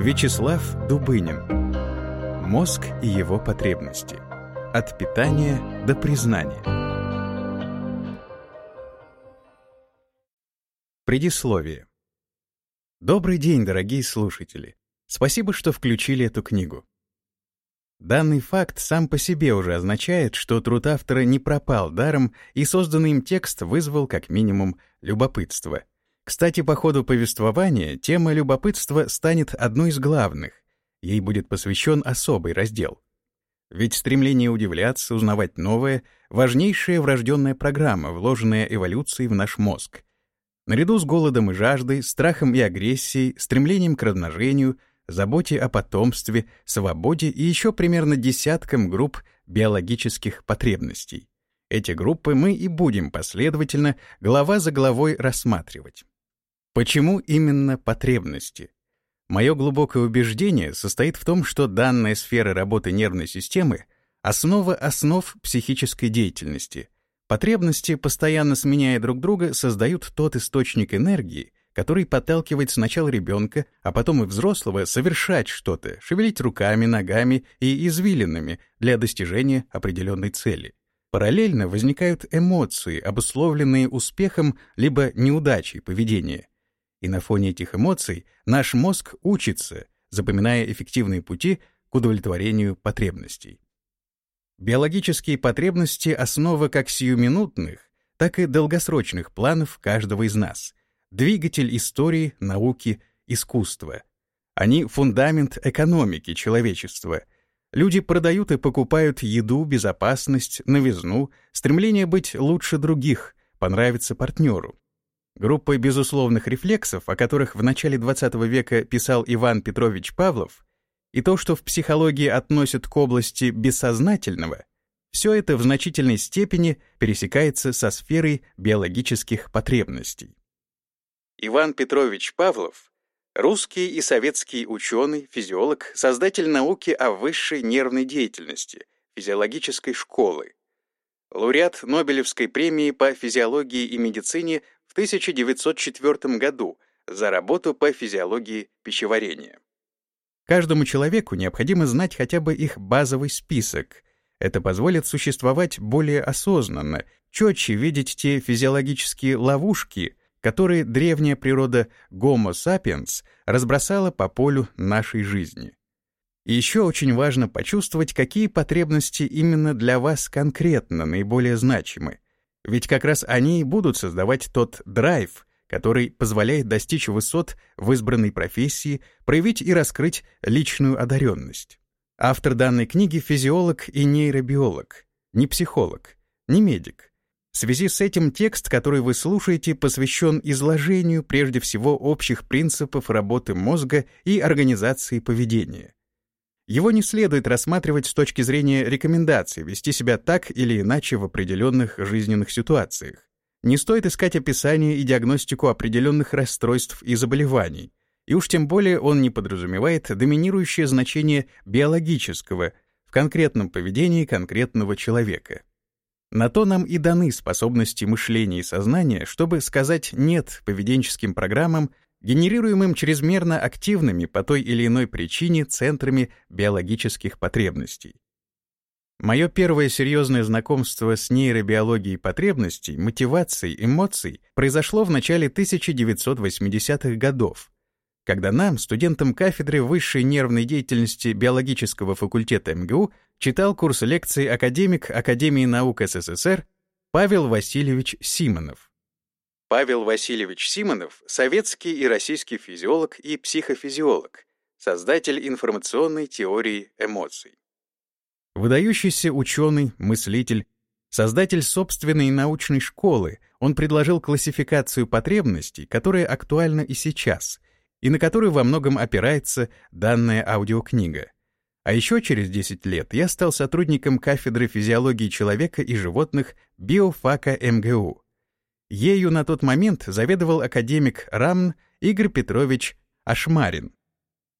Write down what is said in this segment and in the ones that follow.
Вячеслав Дубынин. Мозг и его потребности. От питания до признания. Предисловие. Добрый день, дорогие слушатели. Спасибо, что включили эту книгу. Данный факт сам по себе уже означает, что труд автора не пропал даром, и созданный им текст вызвал как минимум любопытство. Кстати, по ходу повествования тема любопытства станет одной из главных. Ей будет посвящен особый раздел. Ведь стремление удивляться, узнавать новое — важнейшая врожденная программа, вложенная эволюцией в наш мозг. Наряду с голодом и жаждой, страхом и агрессией, стремлением к размножению — заботе о потомстве, свободе и еще примерно десяткам групп биологических потребностей. Эти группы мы и будем последовательно, глава за главой рассматривать. Почему именно потребности? Мое глубокое убеждение состоит в том, что данная сфера работы нервной системы — основа основ психической деятельности. Потребности, постоянно сменяя друг друга, создают тот источник энергии, который подталкивает сначала ребенка, а потом и взрослого совершать что-то, шевелить руками, ногами и извилинами для достижения определенной цели. Параллельно возникают эмоции, обусловленные успехом либо неудачей поведения. И на фоне этих эмоций наш мозг учится, запоминая эффективные пути к удовлетворению потребностей. Биологические потребности — основа как сиюминутных, так и долгосрочных планов каждого из нас — двигатель истории, науки, искусства. Они — фундамент экономики человечества. Люди продают и покупают еду, безопасность, новизну, стремление быть лучше других, понравиться партнеру. Группа безусловных рефлексов, о которых в начале XX века писал Иван Петрович Павлов, и то, что в психологии относят к области бессознательного, все это в значительной степени пересекается со сферой биологических потребностей. Иван Петрович Павлов — русский и советский ученый, физиолог, создатель науки о высшей нервной деятельности, физиологической школы. Лауреат Нобелевской премии по физиологии и медицине в 1904 году за работу по физиологии пищеварения. Каждому человеку необходимо знать хотя бы их базовый список. Это позволит существовать более осознанно, четче видеть те физиологические ловушки, которые древняя природа Homo sapiens разбросала по полю нашей жизни. И еще очень важно почувствовать, какие потребности именно для вас конкретно наиболее значимы. Ведь как раз они и будут создавать тот драйв, который позволяет достичь высот в избранной профессии, проявить и раскрыть личную одаренность. Автор данной книги — физиолог и нейробиолог, не психолог, не медик, в связи с этим текст, который вы слушаете, посвящен изложению прежде всего общих принципов работы мозга и организации поведения. Его не следует рассматривать с точки зрения рекомендаций вести себя так или иначе в определенных жизненных ситуациях. Не стоит искать описание и диагностику определенных расстройств и заболеваний, и уж тем более он не подразумевает доминирующее значение биологического в конкретном поведении конкретного человека. На то нам и даны способности мышления и сознания, чтобы сказать «нет» поведенческим программам, генерируемым чрезмерно активными по той или иной причине центрами биологических потребностей. Мое первое серьезное знакомство с нейробиологией потребностей, мотивацией, эмоций произошло в начале 1980-х годов, когда нам, студентам кафедры высшей нервной деятельности биологического факультета МГУ, читал курс лекций академик Академии наук СССР Павел Васильевич Симонов. Павел Васильевич Симонов — советский и российский физиолог и психофизиолог, создатель информационной теории эмоций. Выдающийся ученый, мыслитель, создатель собственной научной школы, он предложил классификацию потребностей, которая актуальна и сейчас — и на который во многом опирается данная аудиокнига. А еще через 10 лет я стал сотрудником кафедры физиологии человека и животных биофака МГУ. Ею на тот момент заведовал академик РАМН Игорь Петрович Ашмарин.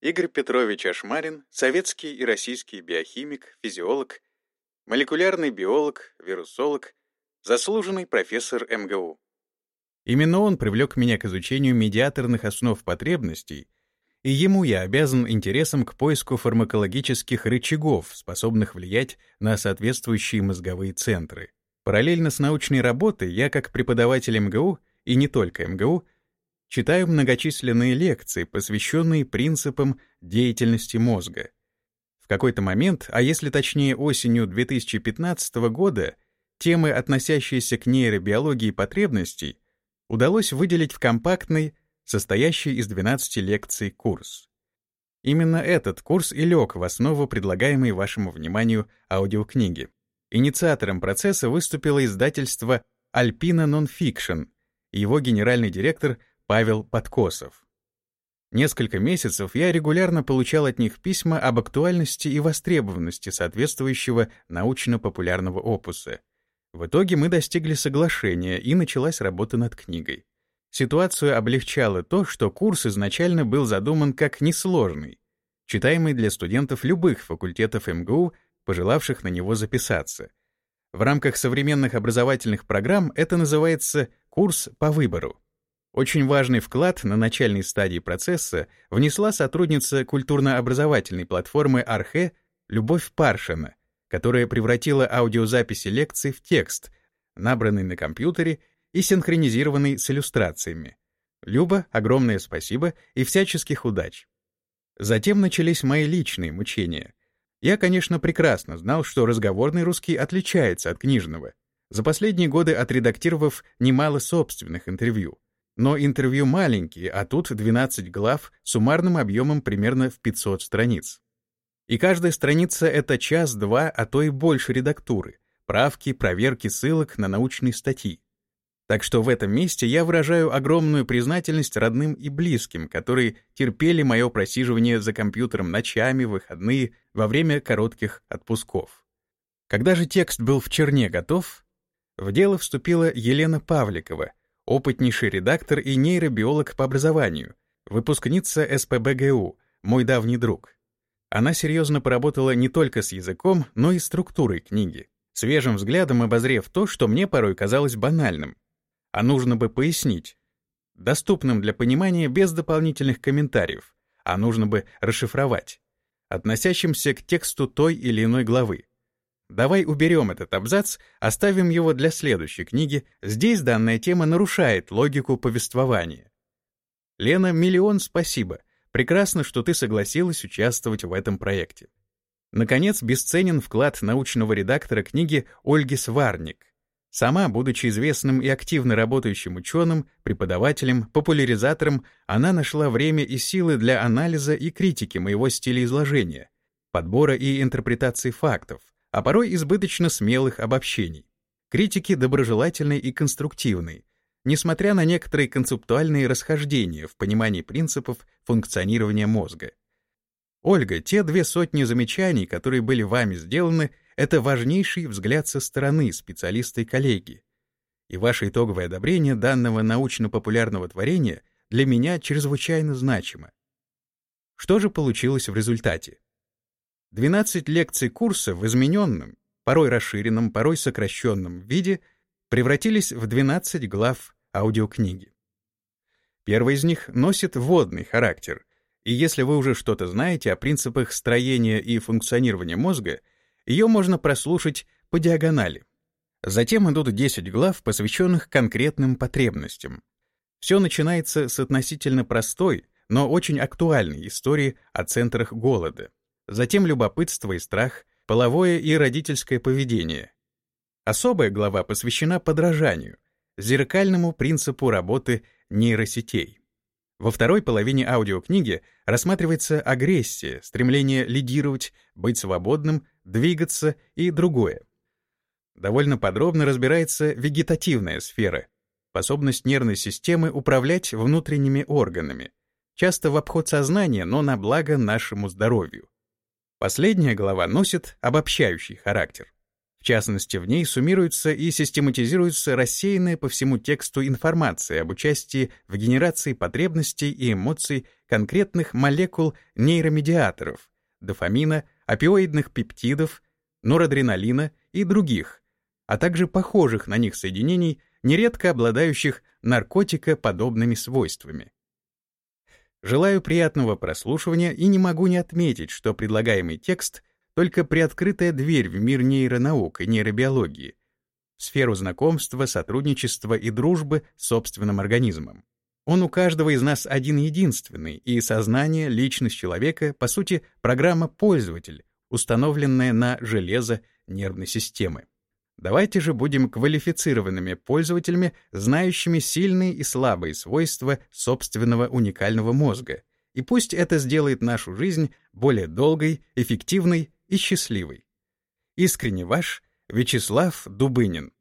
Игорь Петрович Ашмарин — советский и российский биохимик, физиолог, молекулярный биолог, вирусолог, заслуженный профессор МГУ. Именно он привлек меня к изучению медиаторных основ потребностей и ему я обязан интересом к поиску фармакологических рычагов, способных влиять на соответствующие мозговые центры. Параллельно с научной работой я, как преподаватель МГУ, и не только МГУ, читаю многочисленные лекции, посвященные принципам деятельности мозга. В какой-то момент, а если точнее осенью 2015 года, темы, относящиеся к нейробиологии потребностей, удалось выделить в компактный, состоящий из 12 лекций курс. Именно этот курс и лег в основу предлагаемой вашему вниманию аудиокниги. Инициатором процесса выступило издательство Alpina Nonfiction и его генеральный директор Павел Подкосов. Несколько месяцев я регулярно получал от них письма об актуальности и востребованности соответствующего научно-популярного опуса. В итоге мы достигли соглашения, и началась работа над книгой. Ситуацию облегчало то, что курс изначально был задуман как несложный, читаемый для студентов любых факультетов МГУ, пожелавших на него записаться. В рамках современных образовательных программ это называется «курс по выбору». Очень важный вклад на начальной стадии процесса внесла сотрудница культурно-образовательной платформы Архе Любовь Паршина, которая превратила аудиозаписи лекций в текст, набранный на компьютере и синхронизированный с иллюстрациями. Люба, огромное спасибо и всяческих удач. Затем начались мои личные мучения. Я, конечно, прекрасно знал, что разговорный русский отличается от книжного, за последние годы отредактировав немало собственных интервью. Но интервью маленькие, а тут 12 глав с суммарным объемом примерно в 500 страниц. И каждая страница — это час-два, а то и больше редактуры, правки, проверки ссылок на научные статьи. Так что в этом месте я выражаю огромную признательность родным и близким, которые терпели мое просиживание за компьютером ночами, выходные, во время коротких отпусков. Когда же текст был в черне готов, в дело вступила Елена Павликова, опытнейший редактор и нейробиолог по образованию, выпускница СПБГУ, мой давний друг. Она серьезно поработала не только с языком, но и структурой книги, свежим взглядом обозрев то, что мне порой казалось банальным, а нужно бы пояснить, доступным для понимания без дополнительных комментариев, а нужно бы расшифровать, относящимся к тексту той или иной главы. Давай уберем этот абзац, оставим его для следующей книги. Здесь данная тема нарушает логику повествования. Лена, миллион спасибо. Прекрасно, что ты согласилась участвовать в этом проекте. Наконец, бесценен вклад научного редактора книги Ольги Сварник. Сама, будучи известным и активно работающим ученым, преподавателем, популяризатором, она нашла время и силы для анализа и критики моего стиля изложения, подбора и интерпретации фактов, а порой избыточно смелых обобщений. Критики доброжелательной и конструктивной, несмотря на некоторые концептуальные расхождения в понимании принципов функционирования мозга. Ольга, те две сотни замечаний, которые были вами сделаны, это важнейший взгляд со стороны специалиста и коллеги. И ваше итоговое одобрение данного научно-популярного творения для меня чрезвычайно значимо. Что же получилось в результате? 12 лекций курса в измененном, порой расширенном, порой сокращенном виде превратились в 12 глав аудиокниги. Первый из них носит вводный характер, и если вы уже что-то знаете о принципах строения и функционирования мозга, ее можно прослушать по диагонали. Затем идут 10 глав, посвященных конкретным потребностям. Все начинается с относительно простой, но очень актуальной истории о центрах голода. Затем любопытство и страх, половое и родительское поведение. Особая глава посвящена подражанию, зеркальному принципу работы нейросетей. Во второй половине аудиокниги рассматривается агрессия, стремление лидировать, быть свободным, двигаться и другое. Довольно подробно разбирается вегетативная сфера, способность нервной системы управлять внутренними органами, часто в обход сознания, но на благо нашему здоровью. Последняя глава носит обобщающий характер. В частности, в ней суммируется и систематизируется рассеянная по всему тексту информация об участии в генерации потребностей и эмоций конкретных молекул нейромедиаторов, дофамина, опиоидных пептидов, норадреналина и других, а также похожих на них соединений, нередко обладающих наркотикоподобными свойствами. Желаю приятного прослушивания и не могу не отметить, что предлагаемый текст — только приоткрытая дверь в мир нейронаук и нейробиологии, в сферу знакомства, сотрудничества и дружбы с собственным организмом. Он у каждого из нас один-единственный, и сознание, личность человека, по сути, программа-пользователь, установленная на железо нервной системы. Давайте же будем квалифицированными пользователями, знающими сильные и слабые свойства собственного уникального мозга. И пусть это сделает нашу жизнь более долгой, эффективной и счастливой. Искренне ваш Вячеслав Дубынин